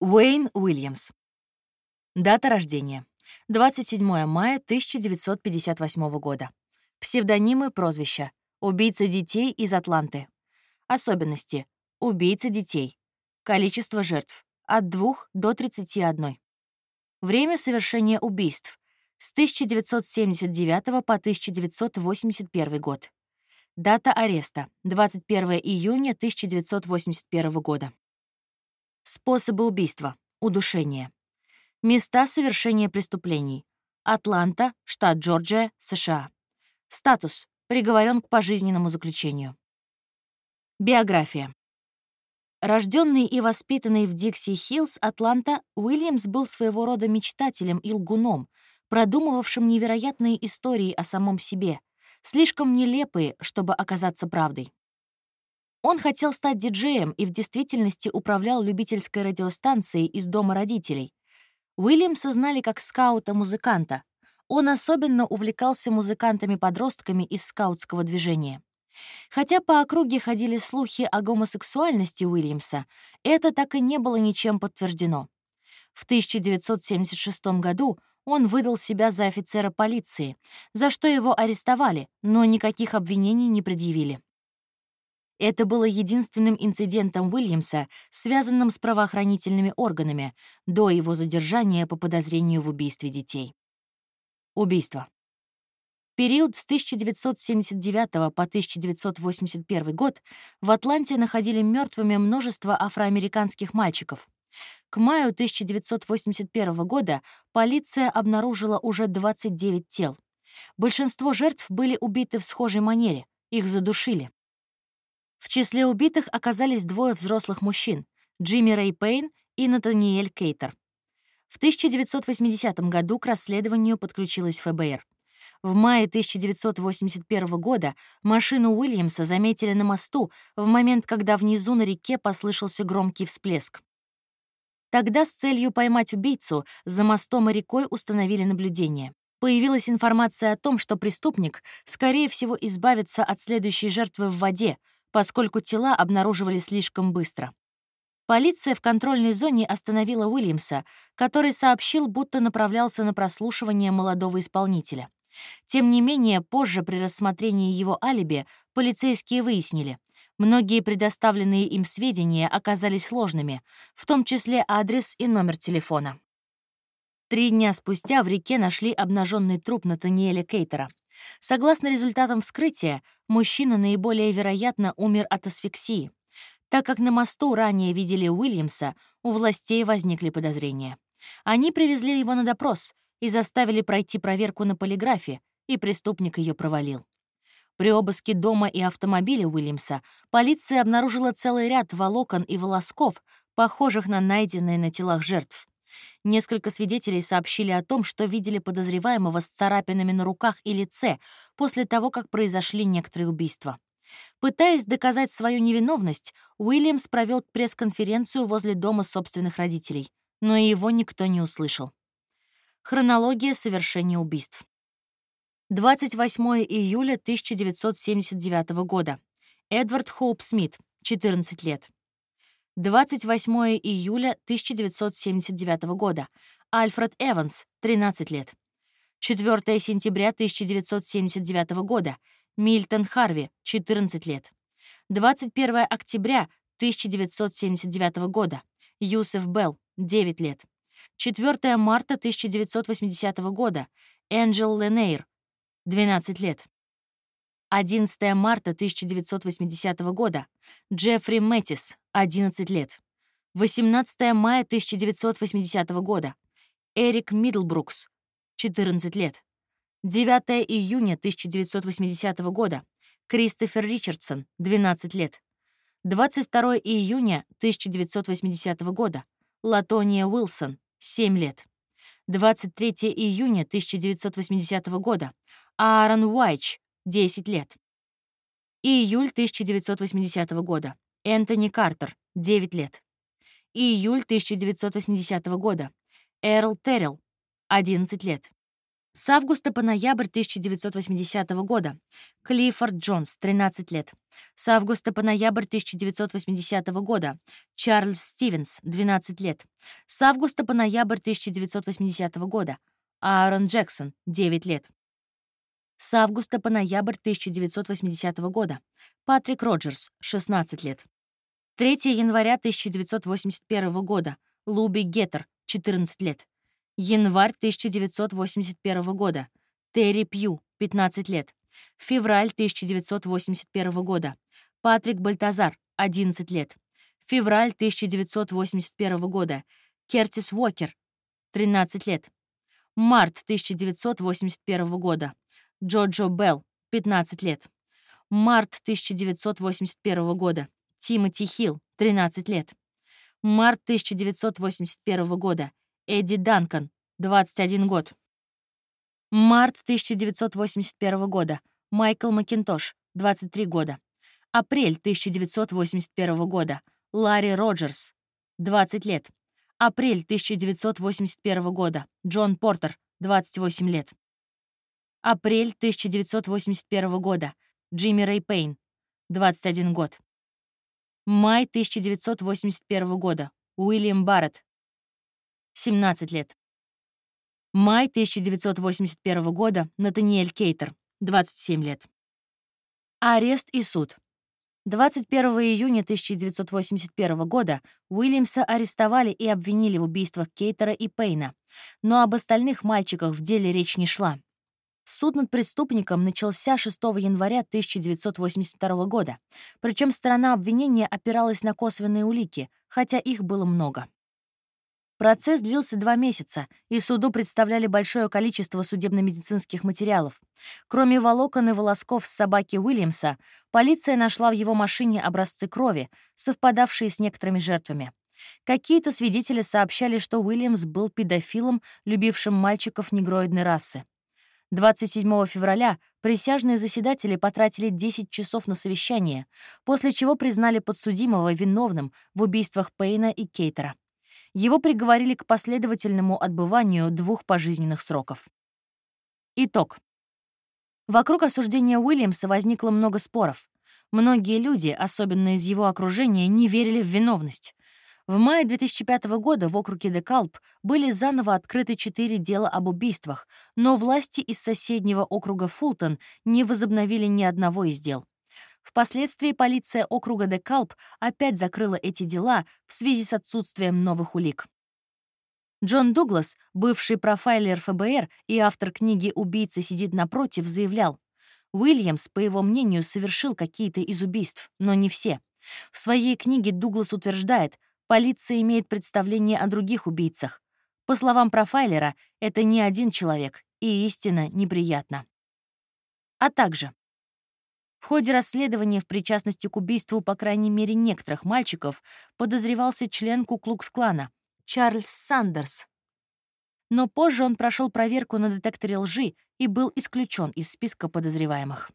Уэйн Уильямс. Дата рождения. 27 мая 1958 года. Псевдонимы прозвища. Убийца детей из Атланты. Особенности. Убийца детей. Количество жертв. От 2 до 31. Время совершения убийств. С 1979 по 1981 год. Дата ареста. 21 июня 1981 года. Способы убийства. Удушение. Места совершения преступлений. Атланта, штат Джорджия, США. Статус. Приговорен к пожизненному заключению. Биография. Рожденный и воспитанный в Дикси-Хиллз, Атланта, Уильямс был своего рода мечтателем и лгуном, продумывавшим невероятные истории о самом себе, слишком нелепые, чтобы оказаться правдой. Он хотел стать диджеем и в действительности управлял любительской радиостанцией из дома родителей. Уильямса знали как скаута-музыканта, он особенно увлекался музыкантами-подростками из скаутского движения. Хотя по округе ходили слухи о гомосексуальности Уильямса, это так и не было ничем подтверждено. В 1976 году он выдал себя за офицера полиции, за что его арестовали, но никаких обвинений не предъявили. Это было единственным инцидентом Уильямса, связанным с правоохранительными органами, до его задержания по подозрению в убийстве детей. Убийство. период с 1979 по 1981 год в Атланте находили мертвыми множество афроамериканских мальчиков. К маю 1981 года полиция обнаружила уже 29 тел. Большинство жертв были убиты в схожей манере, их задушили. В числе убитых оказались двое взрослых мужчин — Джимми Рэй Пейн и Натаниэль Кейтер. В 1980 году к расследованию подключилась ФБР. В мае 1981 года машину Уильямса заметили на мосту в момент, когда внизу на реке послышался громкий всплеск. Тогда с целью поймать убийцу за мостом и рекой установили наблюдение. Появилась информация о том, что преступник, скорее всего, избавится от следующей жертвы в воде, поскольку тела обнаруживали слишком быстро. Полиция в контрольной зоне остановила Уильямса, который сообщил, будто направлялся на прослушивание молодого исполнителя. Тем не менее, позже при рассмотрении его алиби полицейские выяснили, многие предоставленные им сведения оказались сложными, в том числе адрес и номер телефона. Три дня спустя в реке нашли обнаженный труп Натаниэля Кейтера. Согласно результатам вскрытия, мужчина наиболее вероятно умер от асфиксии. Так как на мосту ранее видели Уильямса, у властей возникли подозрения. Они привезли его на допрос и заставили пройти проверку на полиграфе, и преступник ее провалил. При обыске дома и автомобиля Уильямса полиция обнаружила целый ряд волокон и волосков, похожих на найденные на телах жертв. Несколько свидетелей сообщили о том, что видели подозреваемого с царапинами на руках и лице после того, как произошли некоторые убийства. Пытаясь доказать свою невиновность, Уильямс провел пресс-конференцию возле дома собственных родителей, но его никто не услышал. Хронология совершения убийств. 28 июля 1979 года. Эдвард Хоуп Смит, 14 лет. 28 июля 1979 года. Альфред Эванс, 13 лет. 4 сентября 1979 года. Мильтон Харви, 14 лет. 21 октября 1979 года. Юсеф Белл, 9 лет. 4 марта 1980 года. Энджел Ленейр, 12 лет. 11 марта 1980 года. Джеффри Мэттис, 11 лет. 18 мая 1980 года. Эрик Миддлбрукс, 14 лет. 9 июня 1980 года. Кристофер Ричардсон, 12 лет. 22 июня 1980 года. Латония Уилсон, 7 лет. 23 июня 1980 года. Аарон Уайч, 10 лет. Июль 1980 года. Энтони Картер, 9 лет. Июль 1980 года. Эрл Террелл, 11 лет. С августа по ноябрь 1980 года Клиффорд Джонс, 13 лет. С августа по ноябрь 1980 года Чарльз Стивенс, 12 лет. С августа по ноябрь 1980 года Аарон Джексон, 9 лет. С августа по ноябрь 1980 года Патрик Роджерс, 16 лет. 3 января 1981 года Луби Геттер, 14 лет. Январь 1981 года. Терри Пью, 15 лет. Февраль 1981 года. Патрик Бальтазар, 11 лет. Февраль 1981 года. Кертис Уокер, 13 лет. Март 1981 года. Джоджо Белл, 15 лет. Март 1981 года. Тимоти Хилл, 13 лет. Март 1981 года. Эдди Данкан, 21 год. Март 1981 года. Майкл Макинтош, 23 года. Апрель 1981 года. Ларри Роджерс, 20 лет. Апрель 1981 года. Джон Портер, 28 лет. Апрель 1981 года. Джимми Рэй Пейн, 21 год. Май 1981 года. Уильям Барретт, 17 лет. Май 1981 года. Натаниэль Кейтер, 27 лет. Арест и суд. 21 июня 1981 года Уильямса арестовали и обвинили в убийствах Кейтера и Пейна, но об остальных мальчиках в деле речь не шла. Суд над преступником начался 6 января 1982 года, причем сторона обвинения опиралась на косвенные улики, хотя их было много. Процесс длился два месяца, и суду представляли большое количество судебно-медицинских материалов. Кроме волокон и волосков с собаки Уильямса, полиция нашла в его машине образцы крови, совпадавшие с некоторыми жертвами. Какие-то свидетели сообщали, что Уильямс был педофилом, любившим мальчиков негроидной расы. 27 февраля присяжные заседатели потратили 10 часов на совещание, после чего признали подсудимого виновным в убийствах Пейна и Кейтера. Его приговорили к последовательному отбыванию двух пожизненных сроков. Итог. Вокруг осуждения Уильямса возникло много споров. Многие люди, особенно из его окружения, не верили в виновность. В мае 2005 года в округе Декалп были заново открыты четыре дела об убийствах, но власти из соседнего округа Фултон не возобновили ни одного из дел. Впоследствии полиция округа Декалп опять закрыла эти дела в связи с отсутствием новых улик. Джон Дуглас, бывший профайлер ФБР и автор книги «Убийца сидит напротив», заявлял, Уильямс, по его мнению, совершил какие-то из убийств, но не все. В своей книге Дуглас утверждает, полиция имеет представление о других убийцах. По словам профайлера, это не один человек, и истина неприятна. А также в ходе расследования в причастности к убийству, по крайней мере, некоторых мальчиков подозревался член Куклукс-клана Чарльз Сандерс. Но позже он прошел проверку на детекторе лжи и был исключен из списка подозреваемых.